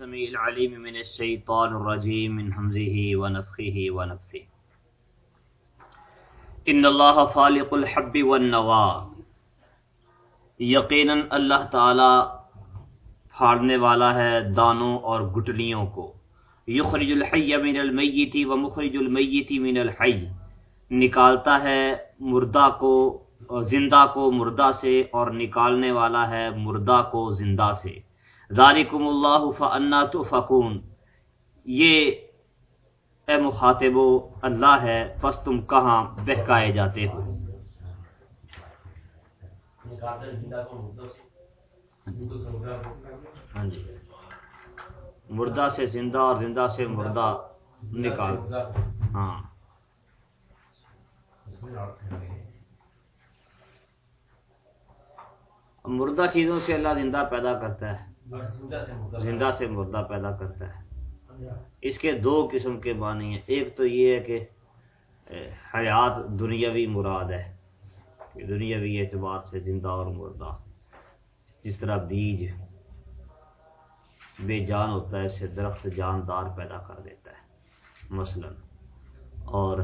السميع العليم من الشيطان الرجيم من حمزه ونفخه ونفثه ان اللہ فالق الحب والنوا یقینا اللہ تعالی پھاڑنے والا ہے دانوں اور گٹلیوں کو. یخرج الحی من المیت ومخرج المیت من الحی. نکالتا ہے مردہ کو، زندہ کو مردہ سے اور نکالنے والا ہے مردہ کو زندہ سے. ذالکم اللہ فانا تفکون یہ اے مخاطب اللہ ہے، پس تم کہاں بہکائے جاتے ہو؟ ہاں جی۔ مردہ سے زندہ اور زندہ سے مردہ نکال۔ ہاں۔ مردہ چیزوں سے اللہ زندہ پیدا کرتا ہے۔ زندہ سے مردہ پیدا کرتا ہے۔ اس کے دو قسم کے معنی ہیں۔ ایک تو یہ ہے کہ حیات دنیاوی مراد ہے۔ دنیاوی اعتبار سے زندہ اور مردہ۔ جس طرح بیج بے جان ہوتا ہے اسے درخت جاندار پیدا کر دیتا ہے مثلا۔ اور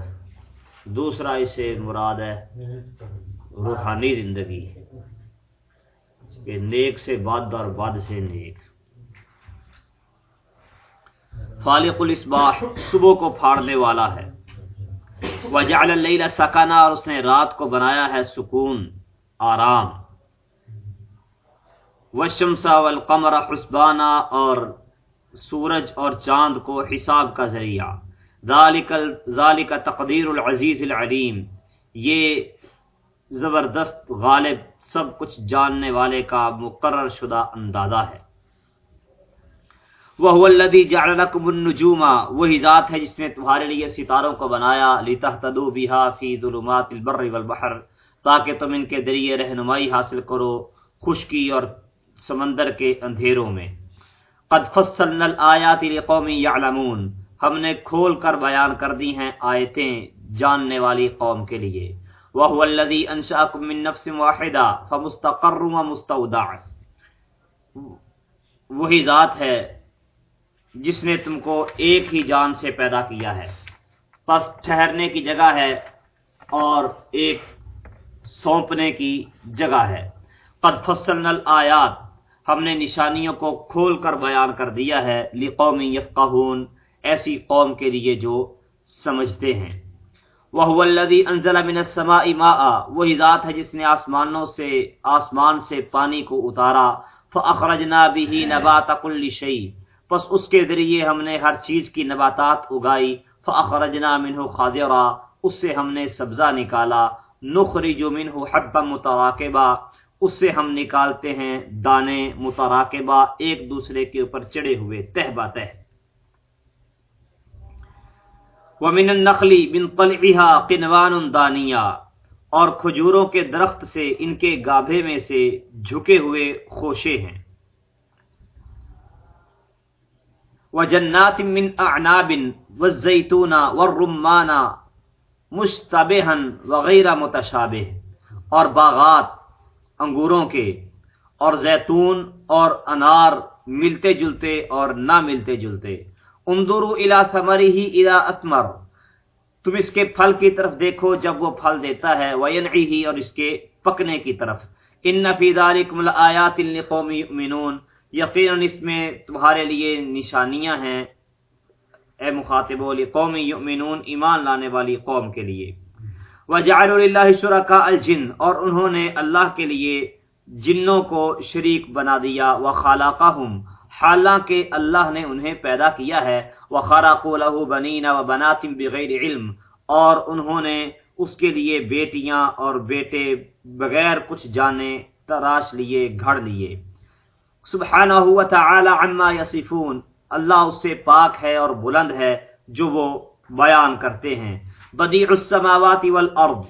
دوسرا اسے مراد ہے روحانی زندگی۔ کہ نیک سے بد اور بد سے نیک۔ فالق الاسباح صبح کو پھاڑنے والا ہے۔ وجعل اللیل سکنا اور اس نے رات کو بنایا ہے سکون، آرام۔ والشمس والقمر حسبانا اور سورج اور چاند کو حساب کا ذریعہ۔ ذالک تقدیر العزیز العلیم۔ یہ زبردست غالب سب کچھ جاننے والے کا مقرر شدہ اندازہ ہے۔ وہ الذی جعل لكم النجوم، وہی ذات ہے جس نے تمہارے لیے ستاروں کو بنایا لتهتدوا بها في ظلمات البر والبحر، تاکہ تم ان کے ذریعے رہنمائی حاصل کرو خشکی اور سمندر کے اندھیروں میں۔ قد فصلنا الآیات لقوم يعلمون ہم نے کھول کر بیان کر دی ہیں آیتیں جاننے والی قوم کے لیے۔ وهو الذي انشاكم من نفس واحده فمستقر ومستودع. وہی ذات ہے جس نے تم کو ایک ہی جان سے پیدا کیا ہے۔ پس ٹھہرنے کی جگہ ہے اور ایک سونپنے کی جگہ ہے۔ قد فصلنا الآیات۔ ہم نے نشانیوں کو کھول کر بیان کر دیا ہے۔ لقوم یفقہون۔ ایسی قوم کے لیے جو سمجھتے ہیں۔ وہ الذی انزل من السماء ماء وہی ذات ہے جس نے آسمانوں سے آسمان سے پانی کو اتارا فاخرجنا به نبات كل شيء۔ پس اس کے ذریعے ہم نے ہر چیز کی نباتات اگائی فاخرجنا منه خاضرا اس سے ہم نے سبزہ نکالا نخرج منه حبا متراکبا اس سے ہم نکالتے ہیں دانے متراکبہ ایک دوسرے کے اوپر چڑے ہوئے تہ۔ بتہ ومن النخل من طلعها قنوان دانیہ، اور کھجوروں کے درخت سے ان کے گابھے میں سے جھکے ہوئے خوشے ہیں۔ وجنات من اعناب والزیتون والرمان مشتبہا وغیرہ متشابہ، اور باغات انگوروں کے، اور زیتون اور انار ملتے جلتے اور نہ ملتے جلتے۔ اندرو الا ثمری ہی الا اتمر تم اس کے پھل کی طرف دیکھو جب وہ پھل دیتا ہے وینعی ہی اور اس کے پکنے کی طرف۔ ان فی ذالکم لآیات لقوم یؤمنون یقینا اس میں تمہارے لیے نشانیاں ہیں۔ اے مخاطبو، لقوم یؤمنون، ایمان لانے والی قوم کے لیے۔ وجعلوا للہ شرکاء الجن۔ اور انہوں نے اللہ کے لیے جنوں کو شریک بنا دیا۔ وخلقهم۔ حالانکہ اللہ نے انہیں پیدا کیا ہے وہ خراق لہو بنینا و بغیر علم، اور انہوں نے اس کے لیے بیٹیاں اور بیٹے بغیر کچھ جانے، تراش لیے، گھڑ لیے۔ سبحانہ و تعالی عما یصفون، اللہ اس سے پاک ہے اور بلند ہے جو وہ بیان کرتے ہیں۔ بدیع السماوات والارض،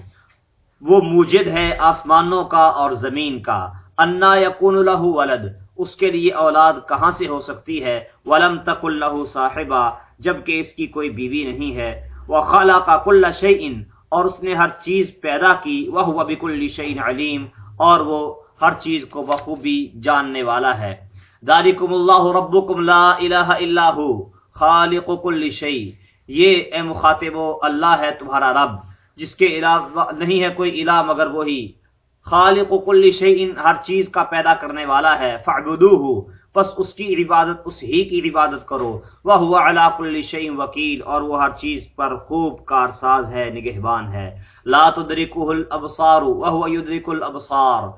وہ موجد ہے آسمانوں کا اور زمین کا۔ انا یکون له ولد اس کے لیے اولاد کہاں سے ہو سکتی ہے؟ ولم تک اللہ صاحبہ جبکہ اس کی کوئی بیوی نہیں ہے۔ وہ خالہ کا کل شعین اور اس نے ہر چیز پیدا کی۔ وہ بک الشعین علیم، اور وہ ہر چیز کو بخوبی جاننے والا ہے۔ ذالکم اللہ ربکم لا الہ الا ہو، خالق کل شیء۔ یہ اے مخاطبو، اللہ ہے تمہارا رب۔ جس کے علاوہ نہیں ہے کوئی الہ مگر وہی۔ خالق کل شیء ہر چیز کا پیدا کرنے والا ہے، فاعبدوہ، پس اس کی عبادت، اس ہی کی عبادت کرو۔ وہ ہوا علا کل شعیم وکیل، اور وہ ہر چیز پر خوب کارساز ہے، نگہبان ہے۔ لا تدرکہ الابصار وهو يدرك الابصار۔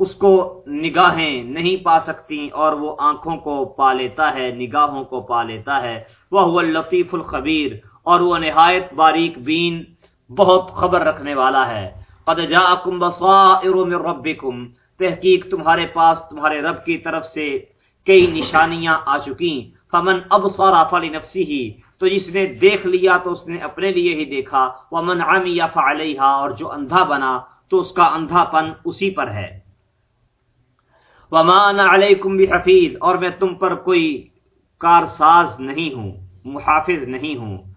اس کو نگاہیں نہیں پا سکتی، اور وہ آنکھوں کو پا لیتا ہے، نگاہوں کو پا لیتا ہے۔ وہ اللطیف الخبیر، اور وہ نہایت باریک بین، بہت خبر رکھنے والا ہے۔ قد جاءکم بصائر من ربکم، تحقیق تمہارے پاس، تمہارے رب کی طرف سے کئی نشانیاں آ چکی فمن اب سورا تو جس نے دیکھ لیا تو اس نے اپنے لیے ہی دیکھا۔ وہ من عمی فعلیہ اور جو اندھا بنا تو اس کا اندھا پن اسی پر ہے۔ وما انا علیکم بحفیظ اور میں تم پر کوئی کارساز نہیں ہوں، محافظ نہیں ہوں۔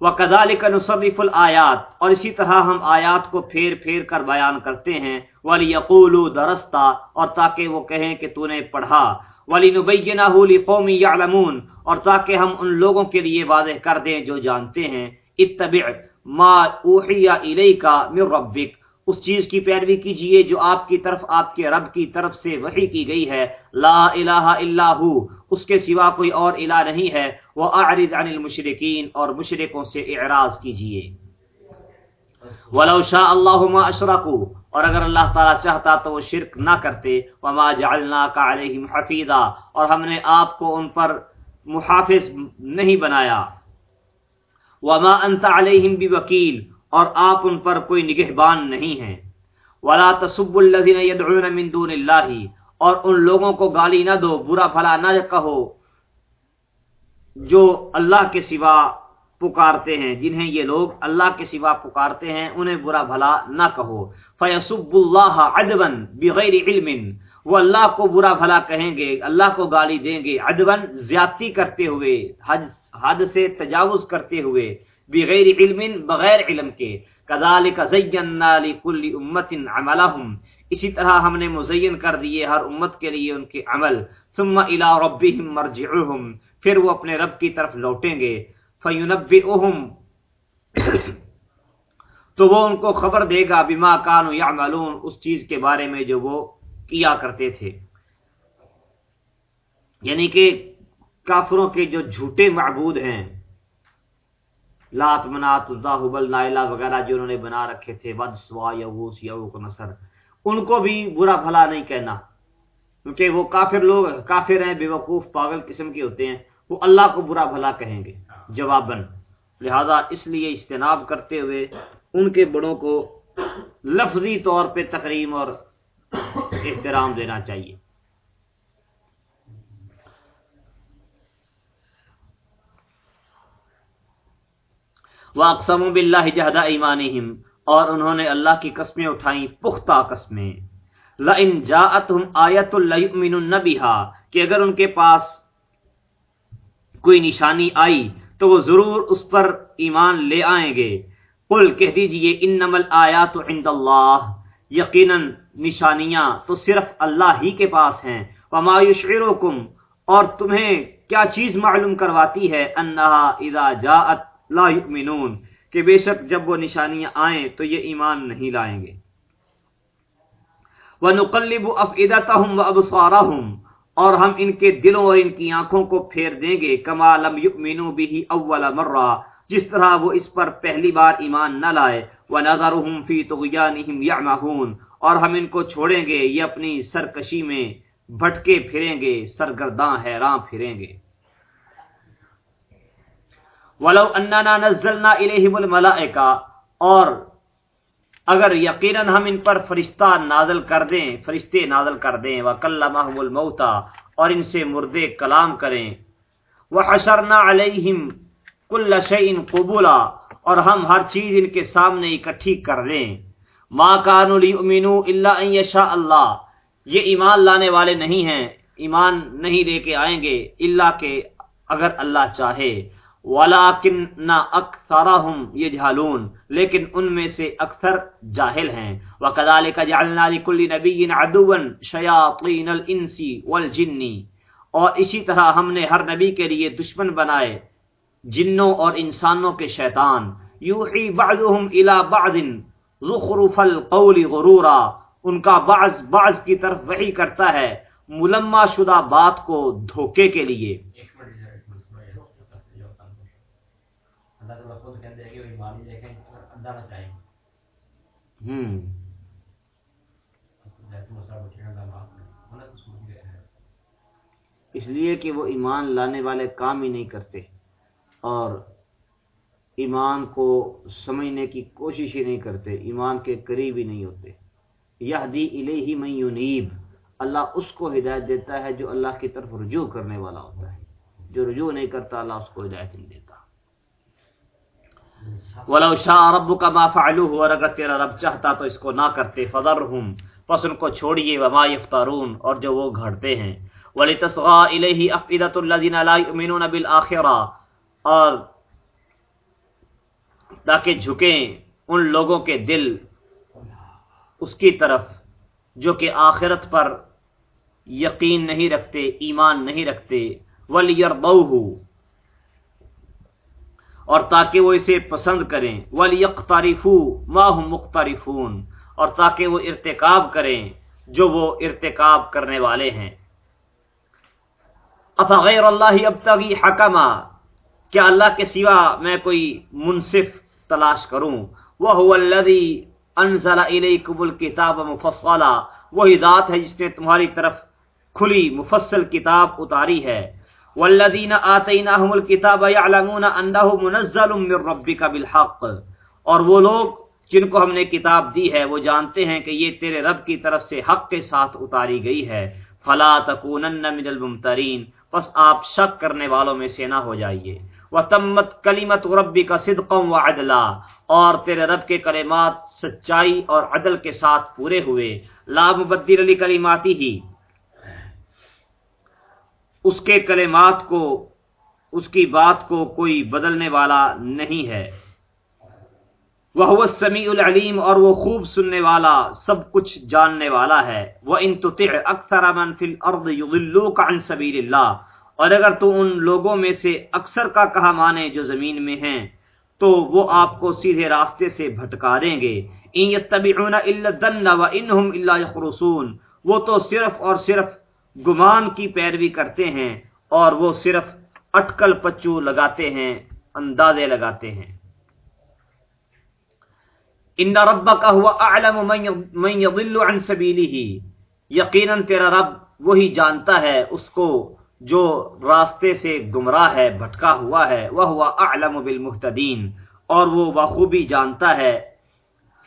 وَكَذَلِكَ نُصَرِّفُ الْآيَاتِ اور اسی طرح ہم آیات کو پھیر پھیر کر بیان کرتے ہیں۔ وَلِيَقُولُوا درستہ اور تاکہ وہ کہیں کہ تو نے پڑھا۔ ولی لِقَوْمِ يَعْلَمُونَ اور تاکہ ہم ان لوگوں کے لیے واضح کر دیں جو جانتے ہیں۔ اتبع ما اوحی الیک من ربک اس چیز کی پیروی کیجیے جو آپ کی طرف، آپ کے رب کی طرف سے وحی کی گئی ہے۔ لا الہ الا ہو، اس کے سوا کوئی اور الہ نہیں ہے۔ وہ اعرض عن المشرکین اور مشرکوں سے اعراض کیجیے۔ ولو شاء اللہ ما اشرکوا اور اگر اللہ تعالیٰ چاہتا تو وہ شرک نہ کرتے۔ وما جعلنا کا علیہم حفیظا اور ہم نے آپ کو ان پر محافظ نہیں بنایا۔ وما انت علیہم بوکیل اور آپ ان پر کوئی نگہبان نہیں ہیں۔ ولا تصب الذين يدعون من دون اللہ اور ان لوگوں کو گالی نہ دو، برا بھلا نہ کہو جو اللہ کے سوا پکارتے ہیں، جنہیں یہ لوگ اللہ کے سوا پکارتے ہیں، انہیں برا بھلا نہ کہو۔ فیسب اللہ ادبن بغیر علم، وہ اللہ کو برا بھلا کہیں گے، اللہ کو گالی دیں گے ادبن زیادتی کرتے ہوئے حد سے تجاوز کرتے ہوئے۔ بغیر علم بغیر علم کے۔ کذالک زینا لکل امت عملہم۔ اسی طرح ہم نے مزین کر دیے ہر امت کے لیے ان کے عمل۔ ثم الى ربهم مرجعهم پھر وہ اپنے رب کی طرف لوٹیں گے۔ فَيُنَبِّئُهُمْ تو وہ ان کو خبر دے گا بما کانو یعملون، اس چیز کے بارے میں جو وہ کیا کرتے تھے۔ یعنی کہ کافروں کے جو جھوٹے معبود ہیں۔ لات منات حبل نائلہ وغیرہ جو انہوں نے بنا رکھے تھے، ود سوا یوس یوک نصر ان کو بھی برا بھلا نہیں کہنا۔ کیونکہ وہ کافر لوگ، کافر ہیں بے وقوف پاگل قسم کے ہوتے ہیں۔ وہ اللہ کو برا بھلا کہیں گے۔ جواباً۔ لہذا اس لیے اجتناب کرتے ہوئے ان کے بڑوں کو لفظی طور پہ تقریم اور احترام دینا چاہیے۔ واقسم باللہ جہدا ایمانہم، اور انہوں نے اللہ کی قسمیں اٹھائیں پختہ قسمیں۔ لئن جاءتہم آیت لیؤمنن بها کہ اگر ان کے پاس کوئی نشانی آئی تو وہ ضرور اس پر ایمان لے آئیں گے۔ قل کہہ دیجیے، انما الآیات عند اللہ۔ یقیناً نشانیاں تو صرف اللہ ہی کے پاس ہیں۔ وما یشعرکم، اور تمہیں کیا چیز معلوم کرواتی ہے؟ انہا اذا جاءت لا یؤمنون، کہ بے شک جب وہ نشانیاں آئیں تو یہ ایمان نہیں لائیں گے۔ وَنُقَلِّبُ أَفْئِدَتَهُمْ وَأَبْصَارَهُمْ، اور ہم ان کے دلوں اور ان کی آنکھوں کو پھیر دیں گے، کما لم یؤمنوا به اول مرہ، جس طرح وہ اس پر پہلی بار ایمان نہ لائے۔ وہ نظر فی تو اور ہم ان کو چھوڑیں گے، یہ اپنی سرکشی میں بھٹکے پھریں گے، سرگرداں حیران پھریں گے۔ ولو اننا نزلنا الیہم الملائکہ، اور اگر یقیناً ہم ان پر فرشتہ نازل کر دیں، فرشتے نازل کر دیں، وکلمہم الموتى اور ان سے مردے کلام کریں، وحشرنا علیہم کل شعین قبولا، اور ہم ہر چیز ان کے سامنے اکٹھی کر دیں ما کان امینو اللہ یشاء اللہ، یہ ایمان لانے والے نہیں ہیں، ایمان نہیں لے کے آئیں گے اللہ کے اگر اللہ چاہے۔ ولاکن اکثرهم یجهلون لیکن ان میں سے اکثر جاہل ہیں۔ وکذالک جعلنا لكل نبی عدوا شیاطین الانس والجن۔ اور اسی طرح ہم نے ہر نبی کے لیے دشمن بنائے جنوں اور انسانوں کے شیطان۔ یوحی بعضهم الى بعض زخرف القول غرورا۔ ان کا بعض بعض کی طرف وحی کرتا ہے ملما شدہ بات کو دھوکے کے لیے۔ اس لیے کہ وہ ایمان لانے والے کام ہی نہیں کرتے اور ایمان کو سمجھنے کی کوشش ہی نہیں کرتے ایمان کے قریب ہی نہیں ہوتے۔ یہ دی الہی میں یونیب اللہ اس کو ہدایت دیتا ہے جو اللہ کی طرف رجوع کرنے والا ہوتا ہے۔ جو رجوع نہیں کرتا اللہ اس کو ہدایت نہیں دیتا۔ ولو شاء رب کا ما فعلوه، اور اگر تیرا رب چاہتا تو اس کو نہ کرتے، فذرهم، پس ان کو چھوڑیے، وما یفترون اور جو وہ گھڑتے ہیں۔ ولتصغى الیہ افئدۃ الذین لا یؤمنون بالآخرہ اور تاکہ جھکیں ان لوگوں کے دل اس کی طرف، جو کہ آخرت پر یقین نہیں رکھتے، ایمان نہیں رکھتے۔ اور تاکہ وہ اسے پسند کریں۔ مختارفون اور تاکہ وہ ارتکاب کریں جو وہ ارتکاب کرنے والے ہیں۔ غیر اللہ اب تک حکمہ کیا اللہ کے سوا میں کوئی منصف تلاش کروں؟ وہ انزل الیکم الکتاب مفصلا وہی ذات ہے جس نے تمہاری طرف کھلی مفصل کتاب اتاری ہے۔ والذین آتیناہم الکتاب یعلمون انہ منزل من ربک بالحق۔ اور وہ لوگ جن کو ہم نے کتاب دی ہے، وہ جانتے ہیں کہ یہ تیرے رب کی طرف سے حق کے ساتھ اتاری گئی ہے۔ فلا تکونن من الممترین۔ پس آپ شک کرنے والوں میں سے نہ ہو جائیے۔ وتمت کلیمت ربی کا صدقم و عدلا اور تیرے رب کے کلمات سچائی اور عدل کے ساتھ پورے ہوئے۔ لا مبدل علی کلیماتی ہی۔ اس کے کلمات کو، اس کی بات کو کوئی بدلنے والا نہیں ہے۔ وہ سمیع العلیم اور وہ خوب سننے والا، سب کچھ جاننے والا ہے۔ وہ ان اکثر من فی الارض یضلوک عن سبیل اللہ اور اگر تو ان لوگوں میں سے اکثر کا کہا مانے جو زمین میں ہیں، تو وہ آپ کو سیدھے راستے سے بھٹکا دیں گے وہ تو صرف اور صرف گمان کی پیروی کرتے ہیں اور وہ صرف اٹکل پچو لگاتے ہیں، اندازے لگاتے ہیں۔ ان رب کا ہوا اعلم من يضل عن سبيله یقینا تیرا رب وہی جانتا ہے، اس کو جو راستے سے گمراہ ہے، بھٹکا ہوا ہے۔ وہ ہوا اعلم بالمحتدین اور وہ بخوبی جانتا ہے،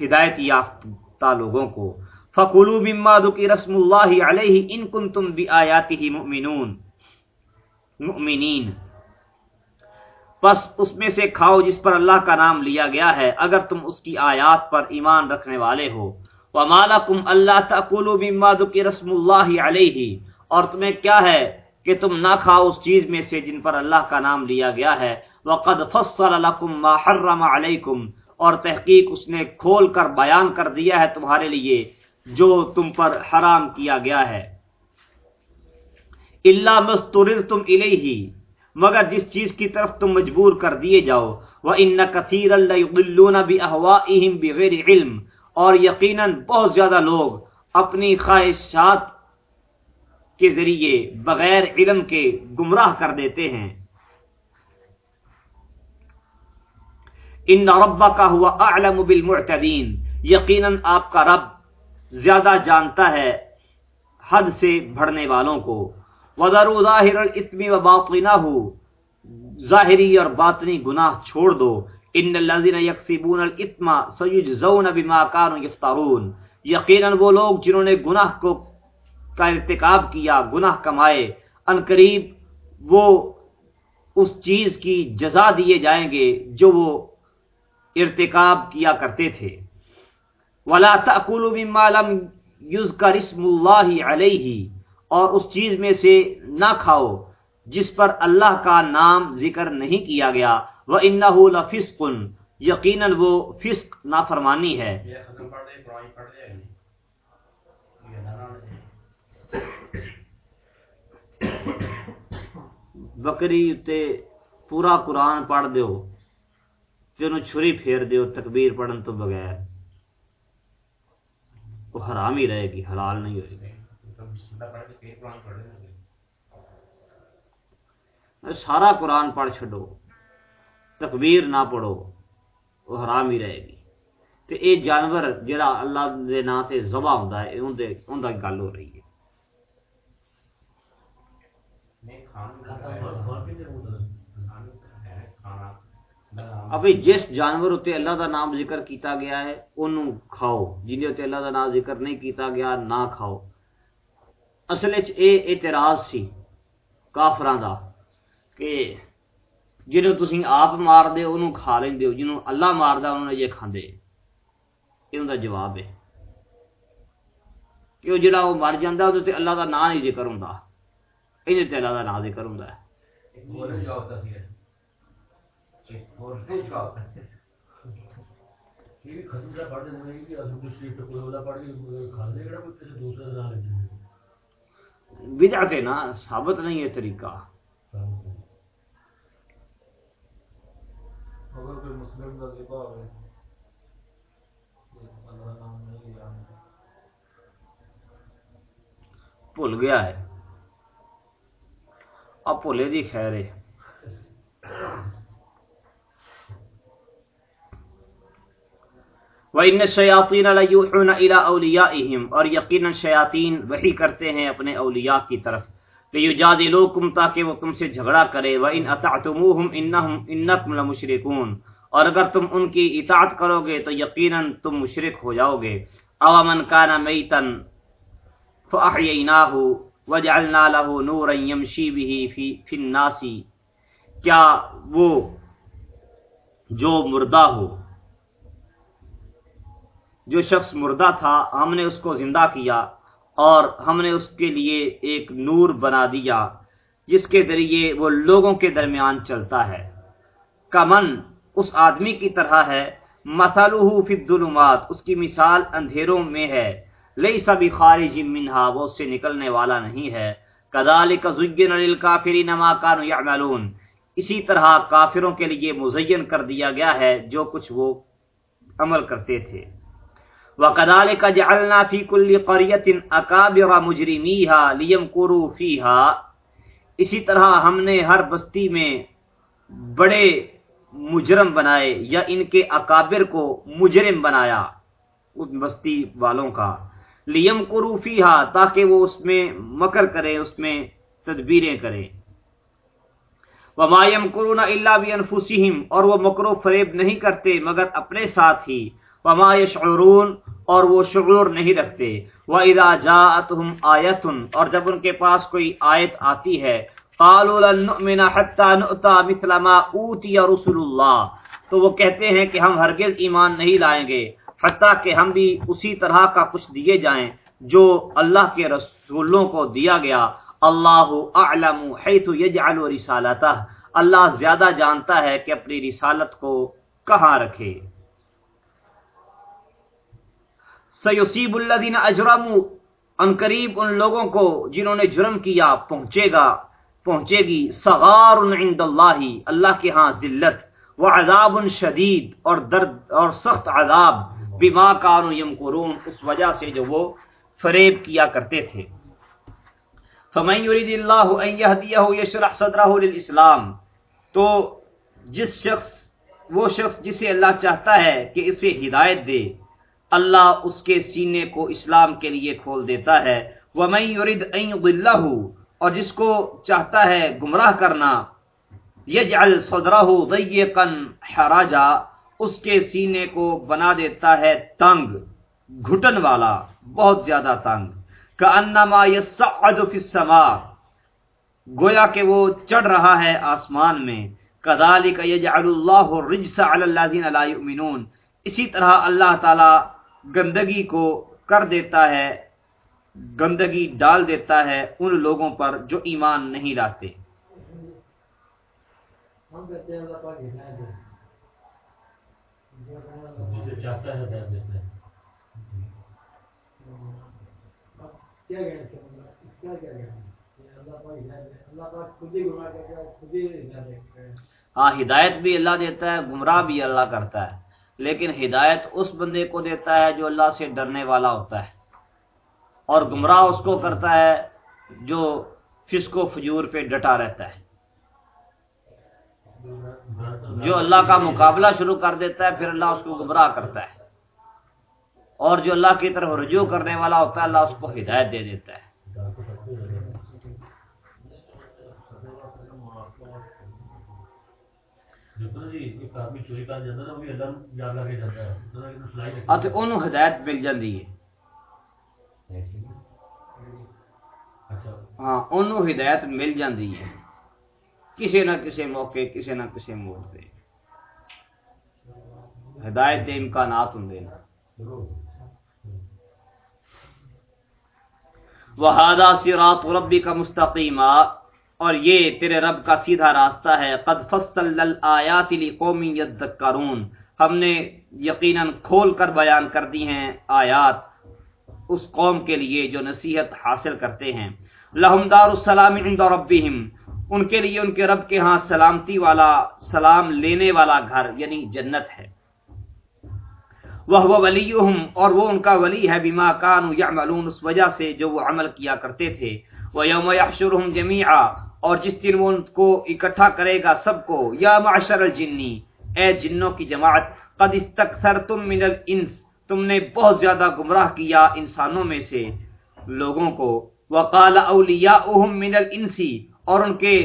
ہدایت یافتہ لوگوں کو۔ فقلوا مما ذکر رسم اللہ علیہ ان کنتم بآیاته مؤمنون مؤمنین پس اس میں سے کھاؤ جس پر اللہ کا نام لیا گیا ہے، اگر تم اس کی آیات پر ایمان رکھنے والے ہو۔ وما لكم الا تاكلوا مما ذکر رسم اللہ علیہ اور تمہیں کیا ہے کہ تم نہ کھاؤ اس چیز میں سے جن پر اللہ کا نام لیا گیا ہے۔ وقد فصل لكم ما حرم علیکم اور تحقیق اس نے کھول کر بیان کر دیا ہے تمہارے لیے۔ جو تم پر حرام کیا گیا ہے۔ اللہ مسترتم الیہ مگر جس چیز کی طرف تم مجبور کر دیے جاؤ وہ ان کثیر اللہ بغیر علم، اور یقیناً بہت زیادہ لوگ اپنی خواہشات کے ذریعے بغیر علم کے گمراہ کر دیتے ہیں۔ ان ربا کا ہوا اعلم بالمعتدین یقیناً آپ کا رب زیادہ جانتا ہے حد سے بڑھنے والوں کو۔ وَذَرُوا ظَاهِرَ الْإِثْمِ وَبَاطِنَهُ۔ ظاہری اور باطنی گناہ چھوڑ دو۔ ان الذين يكسبون الاثم سيجزون بما كانوا يفترون۔ یقیناً وہ لوگ جنہوں نے گناہ کو کا ارتکاب کیا، گناہ کمائے، ان قریب وہ اس چیز کی جزا دیے جائیں گے جو وہ ارتکاب کیا کرتے تھے۔ ولا تاكلوا مما لم يذكر اسم الله عليه اور اس چیز میں سے نہ کھاؤ جس پر اللہ کا نام ذکر نہیں کیا گیا۔ وہ ان لفسق یقیناً وہ فسق نافرمانی ہے۔ بکری اتنے پورا قرآن پڑھ دیو کہ چھری پھیر دیو تکبیر پڑھن تو بغیر۔ وہ حرام ہی رہے گی، حلال نہیں ہوئے گی۔ سارا قرآن پڑھ چھڈو، تکبیر نہ پڑھو، وہ حرام ہی رہے گی۔ تو یہ جانور جڑا اللہ دے نا تے ذبح ہوندا ہے اون دے اون دا گل ہو رہی ہے۔ ابھی جس جانور اتنے اللہ دا نام ذکر کیتا گیا ہے انہوں کھاؤ۔ جنہیں اتنے اللہ دا نام ذکر نہیں کیتا گیا، نہ کھاؤ۔ اصل اے اعتراض سی کافران دا کہ جنہوں تسی آپ مار دے انہوں کھا لیں دے جنہوں اللہ مار دا انہوں نے یہ کھان دے یہ ان دا جواب ہے کہ وہ جڑا وہ مر جاندہ ہے تو اللہ دا نام نہیں ذکر ہوں دا انہیں تے اللہ دا نام ذکر ہوں دا ہے بدعت ہے نا ثابت نہیں ہے طریقہ اگر کوئی مسلم کا ذبح ہوئے بھول گیا ہے اب بھولے دی خیر ہے وَإِنَّ الشَّيَاطِينَ لَيُوحُونَ إِلَىٰ أَوْلِيَائِهِمْ اور یقیناً شیاطین وحی کرتے ہیں اپنے اولیاء کی طرف۔ لِيُجَادِلُوكُمْ تاکہ وہ تم سے جھگڑا کرے۔ وَإِنْ أَطَعْتُمُوهُمْ إِنَّهُمْ إِنَّكُمْ لَمُشْرِكُونَ۔ اور اگر تم ان کی اطاعت کرو گے تو یقیناً تم مشرک ہو جاؤ گے۔ اوامن کانا میتن فاحییناہ وجعلنا له نورا يمشي به في في الناس۔ کیا وہ جو مردہ ہو جو شخص مردہ تھا، ہم نے اس کو زندہ کیا اور ہم نے اس کے لیے ایک نور بنا دیا، جس کے ذریعے وہ لوگوں کے درمیان چلتا ہے۔ کمن اس آدمی کی طرح ہے مثلہ فی الظلمات، اس کی مثال اندھیروں میں ہے۔ لئی سبھی خارج منہا، وہ اس سے نکلنے والا نہیں ہے۔ کذالک زین للکافرین ما كانوا يعملون اسی طرح کافروں کے لیے مزین کر دیا گیا ہے جو کچھ وہ عمل کرتے تھے۔ وَقَذَلِكَ جَعَلْنَا فِي كُلِّ قَرْيَةٍ أَكَابِرَ مُجْرِمِيهَا لِيَمْكُرُوا فِيهَا۔ اسی طرح ہم نے ہر بستی میں بڑے مجرم بنائے یا ان کے اکابر کو مجرم بنایا اس بستی والوں کا۔ لیم قروفی تاکہ وہ اس میں مکر کرے اس میں تدبیریں کریں۔ ومایم کرون اللہ بھی اور وہ مکر و فریب نہیں کرتے مگر اپنے ساتھ ہی۔ وما یشعرون، اور وہ شعور نہیں رکھتے۔ وہ ادا جات اور جب ان کے پاس کوئی آیت آتی ہے، قالوا لن نؤمن حتى نؤتى مثل ما اوتي رسول اللہ تو وہ کہتے ہیں کہ ہم ہرگز ایمان نہیں لائیں گے، حتیٰ کہ ہم بھی اسی طرح کا کچھ دیے جائیں، جو اللہ کے رسولوں کو دیا گیا۔ اللہ اعلم حیث یجعل رسالتہ اللہ زیادہ جانتا ہے کہ اپنی رسالت کو کہاں رکھے۔ سیصیب الذین اجرموا ان قریب ان لوگوں کو جنہوں نے جرم کیا پہنچے گا، پہنچے گی صغار عند اللہ اللہ کے ہاں ذلت و عذاب شدید اور درد اور سخت عذاب، بما کانوا یمکرون۔ اس وجہ سے جو وہ فریب کیا کرتے تھے۔ فمن یرید اللہ ان یهدیہ یشرح صدرہ للاسلام، تو جس شخص، وہ شخص جسے اللہ چاہتا ہے کہ اسے ہدایت دے۔ اللہ اس کے سینے کو اسلام کے لیے کھول دیتا ہے۔ ومن یرید ان یضلہ، اور جس کو چاہتا ہے گمراہ کرنا، یجعل صدرہ ضیقا حراجا، اس کے سینے کو بنا دیتا ہے تنگ، گھٹن والا، بہت زیادہ تنگ۔ کانما یصعد فی السماء، گویا کہ وہ چڑھ رہا ہے آسمان میں۔ کذالک یجعل اللہ الرجس علی الذین لا یؤمنون۔ اسی طرح اللہ تعالی گندگی کو کر دیتا ہے گندگی ڈال دیتا ہے ان لوگوں پر جو ایمان نہیں لاتے۔ ہم کہتے ہیں اللہ پاک ہدایت دے۔ جسے چاہتا ہے ہدایت دیتا ہے۔ اب کیا کہنا اس کا اس کا کیا کہنا ہے اللہ پاک ہدایت دے۔ اللہ پاک خود ہی گناہ کرتا ہے خود ہی ہدایت دیتا ہے۔ ہاں ہدایت بھی اللہ دیتا ہے گمراہ بھی اللہ کرتا ہے۔ لیکن ہدایت اس بندے کو دیتا ہے جو اللہ سے ڈرنے والا ہوتا ہے اور گمراہ اس کو کرتا ہے جو فسق و فجور پہ ڈٹا رہتا ہے۔ جو اللہ کا مقابلہ شروع کر دیتا ہے، پھر اللہ اس کو گمراہ کرتا ہے۔ اور جو اللہ کی طرف رجوع کرنے والا ہوتا ہے، اللہ اس کو ہدایت دے دیتا ہے۔ ਉਹਨੂੰ ਹਦਾਇਤ ਮਿਲ ਜਾਂਦੀ ਹੈ ਹਾਂ ਉਹਨੂੰ ਹਦਾਇਤ ਮਿਲ ਜਾਂਦੀ ਹੈ ਕਿਸੇ ਨਾ ਕਿਸੇ ਮੌਕੇ ਕਿਸੇ ਨਾ ਕਿਸੇ ਮੋੜ ਤੇ ਹਦਾਇਤ ਦੇ ਇਮਕਾਨਾਤ ਹੁੰਦੇ ਨੇ وہادہ سرات ربی کا مستقیمہ اور یہ تیرے رب کا سیدھا راستہ ہے، قد فصل الآیات لقوم یذکرون۔ ہم نے یقیناً کھول کر بیان کر دی ہیں آیات اس قوم کے لیے جو نصیحت حاصل کرتے ہیں۔ لہم دار السلام عند ربہم۔ ان کے لیے ان کے رب کے ہاں سلامتی والا، سلام لینے والا گھر یعنی جنت ہے۔ وہ ولیہم، اور وہ ان کا ولی ہے، بما کانوا یعملون۔ اس وجہ سے جو وہ عمل کیا کرتے تھے۔ وہ یوم یحشرہم جمیعا۔ اور جس دن وہ ان کو اکٹھا کرے گا سب کو، یا معشر الجنی، اے جنوں کی جماعت، قد استکثرتم من الانس، تم نے بہت زیادہ گمراہ کیا انسانوں میں سے لوگوں کو۔ وقال اولیاؤہم من الانسی اور ان کے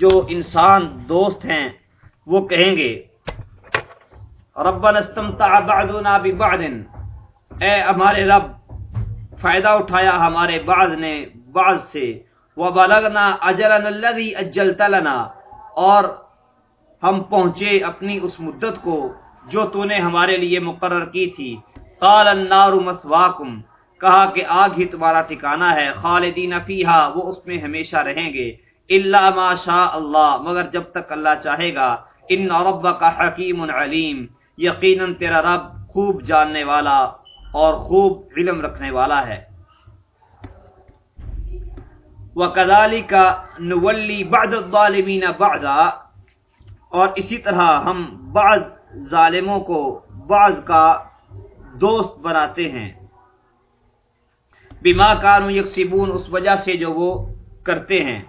جو انسان دوست ہیں، وہ کہیں گے، ربنا استمتع بعضنا ببعض، اے ہمارے رب، فائدہ اٹھایا ہمارے بعض نے بعض سے۔ وبلغنا اجلنا الذي اجلت لنا، اور ہم پہنچے اپنی اس مدت کو جو تو نے ہمارے لیے مقرر کی تھی۔ قال النار مثواکم کہا کہ آگ ہی تمہارا ٹھکانہ ہے، خالدین فیہا، وہ اس میں ہمیشہ رہیں گے۔ الا ما شاء اللہ، مگر جب تک اللہ چاہے گا، ان ربک حکیم علیم، یقیناً تیرا رب خوب جاننے والا اور خوب علم رکھنے والا ہے۔ وَكَذَلِكَ نُوَلِّي بَعْدَ الظَّالِمِينَ بَعْدَ اور اسی طرح ہم بعض ظالموں کو بعض کا دوست بناتے ہیں۔ بما کانوا یکسبون اس وجہ سے جو وہ کرتے ہیں۔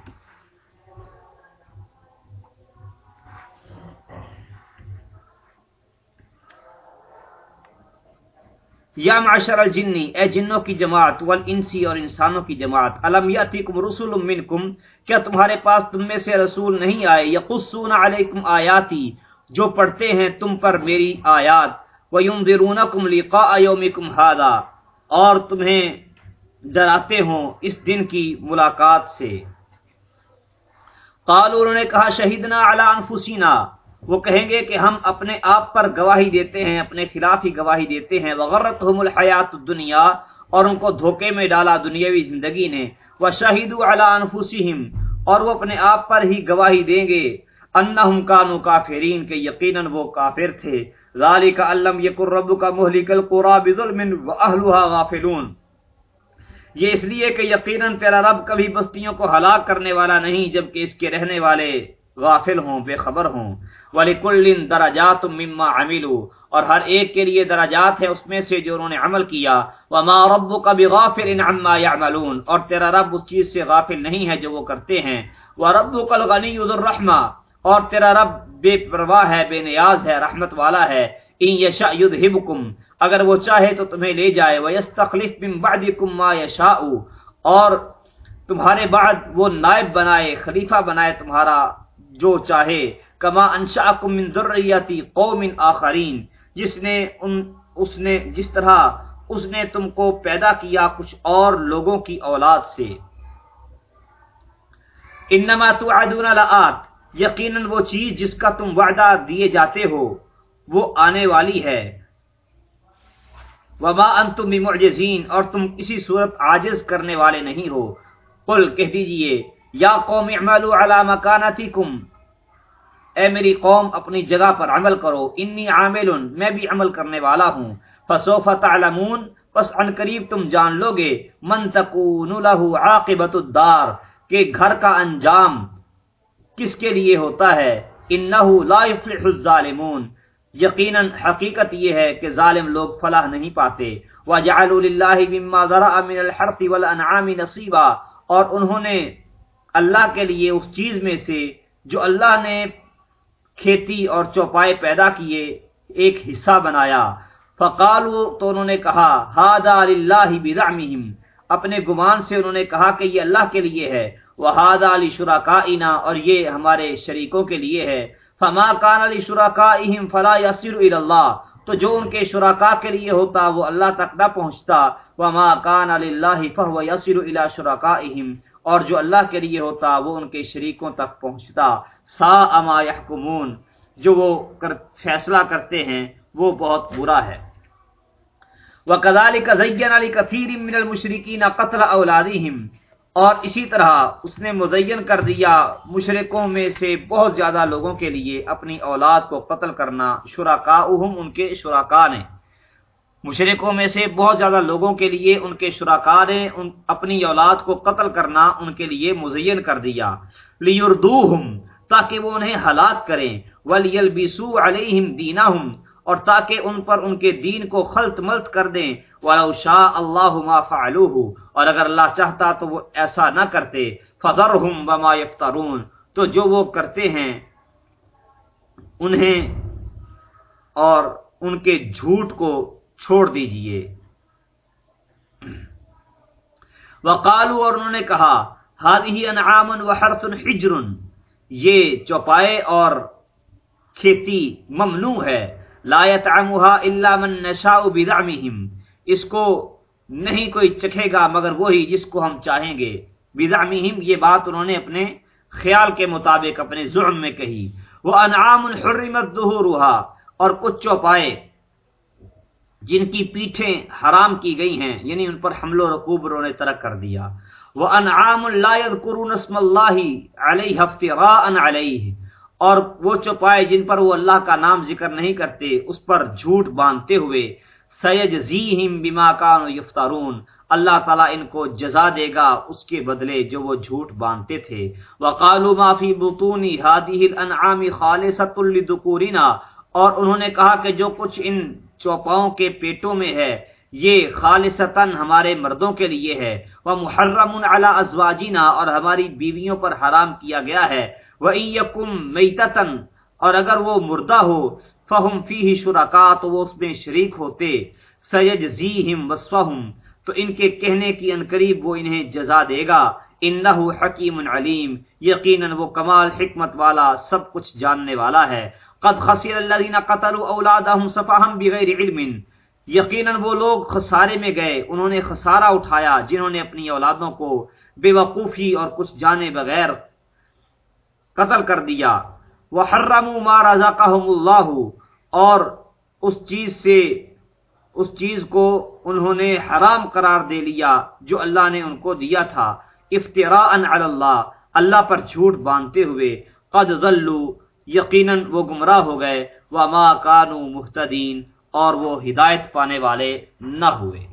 یا معشر الجنی، اے جنوں کی جماعت، والانسی اور انسانوں کی جماعت علم یاتیکم رسول منکم، کیا تمہارے پاس تم میں سے رسول نہیں آئے؟ یقصون علیکم آیاتی، جو پڑھتے ہیں تم پر میری آیات، وینذرونکم لقاء یومکم ھذا اور تمہیں ڈراتے ہوں اس دن کی ملاقات سے۔ قالوا انہوں نے کہا، شہیدنا علی انفسنا وہ کہیں گے کہ ہم اپنے آپ پر گواہی دیتے ہیں، اپنے خلاف ہی گواہی دیتے ہیں۔ وغرتہم الحیات الدنیا اور ان کو دھوکے میں ڈالا دنیاوی زندگی نے۔ وشہدوا علی انفسہم اور وہ اپنے آپ پر ہی گواہی دیں گے۔ انہم کانوا کافرین کہ یقینا وہ کافر تھے۔ ذالک علم یکر ربک مہلک القرى بظلم واهلها غافلون۔ یہ اس لیے کہ یقیناً تیرا رب کبھی بستیوں کو ہلاک کرنے والا نہیں، جبکہ اس کے رہنے والے غافل ہوں، بے خبر ہوں۔ وَلِكُلِّن دَرَجَاتٌ مِّمَّا عَمِلُوا۔ اور ہر ایک کے لیے درجات ہیں اس میں سے جو انہوں نے عمل کیا۔ وَمَا رَبُّكَ بِغَافِلٍ عَمَّا يَعْمَلُونَ۔ اور تیرا رب اس چیز سے غافل نہیں ہے جو وہ کرتے ہیں۔ وَرَبُّكَ الْغَنِيُّ ذُو الرَّحْمَةِ۔ اور تیرا رب بے پرواہ ہے، بے نیاز ہے، رحمت والا ہے۔ ان یشاء یذھبکم اگر وہ چاہے تو تمہیں لے جائے۔ وَيَسْتَخْلِفْ مِن بَعْدِكُم مَّا يَشَاءُ۔ اور تمہارے بعد وہ نائب بنائے، خلیفہ بنائے تمہارا جو چاہے، کما انشاکم من ذریتی قوم آخرین، جس نے ان، اس نے، جس طرح اس نے تم کو پیدا کیا کچھ اور لوگوں کی اولاد سے۔ انما توعدون لآت، یقیناً وہ چیز جس کا تم وعدہ دیے جاتے ہو، وہ آنے والی ہے۔ وما انتم بمعجزین، اور تم کسی صورت عاجز کرنے والے نہیں ہو۔ قل کہہ دیجیے یا قوم اعملوا علی مکانتکم۔ اے میری قوم، اپنی جگہ پر عمل کرو۔ انی عامل، میں بھی عمل کرنے والا ہوں۔ فسوف تعلمون، پس ان قریب تم جان لو گے من تکون له عاقبت الدار، کہ گھر کا انجام کس کے لیے ہوتا ہے؟ انه لا يفلح الظالمون۔ یقینا حقیقت یہ ہے کہ ظالم لوگ فلاح نہیں پاتے۔ وجعلوا لله مما ذرأ من الحرث والانعام نصيبا اور انہوں نے اللہ کے لیے اس چیز میں سے جو اللہ نے کھیتی اور چوپائے پیدا کیے ایک حصہ بنایا۔ فقالوا تو انہوں نے کہا هذا لله بزعمهم اپنے گمان سے انہوں نے کہا کہ یہ اللہ کے لیے ہے۔ وهذا لشركائنا اور یہ ہمارے شریکوں کے لیے ہے۔ فما کان علی شرکا فلا یسر اللہ تو جو ان کے شرکا کے لیے ہوتا، وہ اللہ تک نہ پہنچتا۔ وما کان علی اللہ فهو یسر الى شرکائهم۔ اور جو اللہ کے لیے ہوتا وہ ان کے شریکوں تک پہنچتا. سا اما یحکمون جو وہ فیصلہ کرتے ہیں، وہ بہت برا ہے. وَكَذَلِكَ زَيَّنَ لِكَثِيرٍ مِّنَ الْمُشْرِكِينَ قَتْلَ أَوْلَادِهِمْ. اور اسی طرح اس نے مزین کر دیا مشرقوں میں سے بہت زیادہ لوگوں کے لیے اپنی اولاد کو قتل کرنا. شراکا ان کے شراکا نے. مشرقوں میں سے بہت زیادہ لوگوں کے لیے ان کے شراکا نے اپنی اولاد کو قتل کرنا ان کے لیے مزین کر دیا۔ لیردوہم، تاکہ وہ انہیں ہلاک کریں۔ ولیلبسو علیہم دینہم اور تاکہ ان پر ان کے دین کو خلط ملت کر دیں۔ وَلَوْ شَاءَ اللَّهُ مَا فَعَلُوهُ، اور اگر اللہ چاہتا تو وہ ایسا نہ کرتے۔ فَذَرْهُمْ وَمَا يَفْتَرُونَ، تو جو وہ کرتے ہیں، انہیں اور ان کے جھوٹ کو چھوڑ دیجیے۔ وقالو اور انہوں نے کہا هذه انعام وحرث حجر۔ یہ چوپائے اور کھیتی ممنوع ہے۔ لا يطعمها الا من نشاء بزعمهم اس کو نہیں کوئی چکھے گا مگر وہی جس کو ہم چاہیں گے۔ بزعمهم یہ بات انہوں نے اپنے خیال کے مطابق اپنے ظلم میں کہی۔ وہ انعام حرمت ظهورها۔ اور کچھ چوپائے۔ جن کی پیٹھیں حرام کی گئی ہیں یعنی ان پر حمل و رکوب انہوں نے ترک کر دیا۔ وہ انعام لا يذكرون اسم الله عليه افتراء عليه۔ اور وہ چوپائے جن پر وہ اللہ کا نام ذکر نہیں کرتے، اس پر جھوٹ باندھتے ہوئے۔ سید زیم بیما کان یفتارون اللہ تعالیٰ ان کو جزا دے گا اس کے بدلے جو وہ جھوٹ باندھتے تھے۔ وقالو معافی بتونی ہادی الانعام خالصۃ للذکورنا اور انہوں نے کہا کہ جو کچھ ان چوپاؤں کے پیٹوں میں ہے۔ یہ خالصتاً ہمارے مردوں کے لیے ہے۔ وہ محرم علی ازواجینا اور ہماری بیویوں پر حرام کیا گیا ہے۔ وَإِيَّكُمْ مَيْتَتًا اور اگر وہ مردہ ہو فہم فی شرکا تو وہ اس میں شریک ہوتے۔ سیجزیہم وصفہم تو ان کے کہنے کی انقریب وہ انہیں جزا دے گا۔ انہو حکیم علیم یقیناً وہ کمال، حکمت والا، سب کچھ جاننے والا ہے۔ قد خسر الذین قتلوا اولادہم صفہم بغیر علم۔ یقیناً وہ لوگ خسارے میں گئے، انہوں نے خسارہ اٹھایا جنہوں نے اپنی اولادوں کو بے وقوفی اور کچھ جانے بغیر قتل کر دیا۔ وہ حرم مارا اللہ اور اس چیز سے، اس چیز کو انہوں نے حرام قرار دے لیا جو اللہ نے ان کو دیا تھا۔ افطرا اللہ اللہ پر جھوٹ باندھتے ہوئے۔ قد ذلو یقیناً وہ گمراہ ہو گئے وہ ماں کانو محتدین اور وہ ہدایت پانے والے نہ ہوئے۔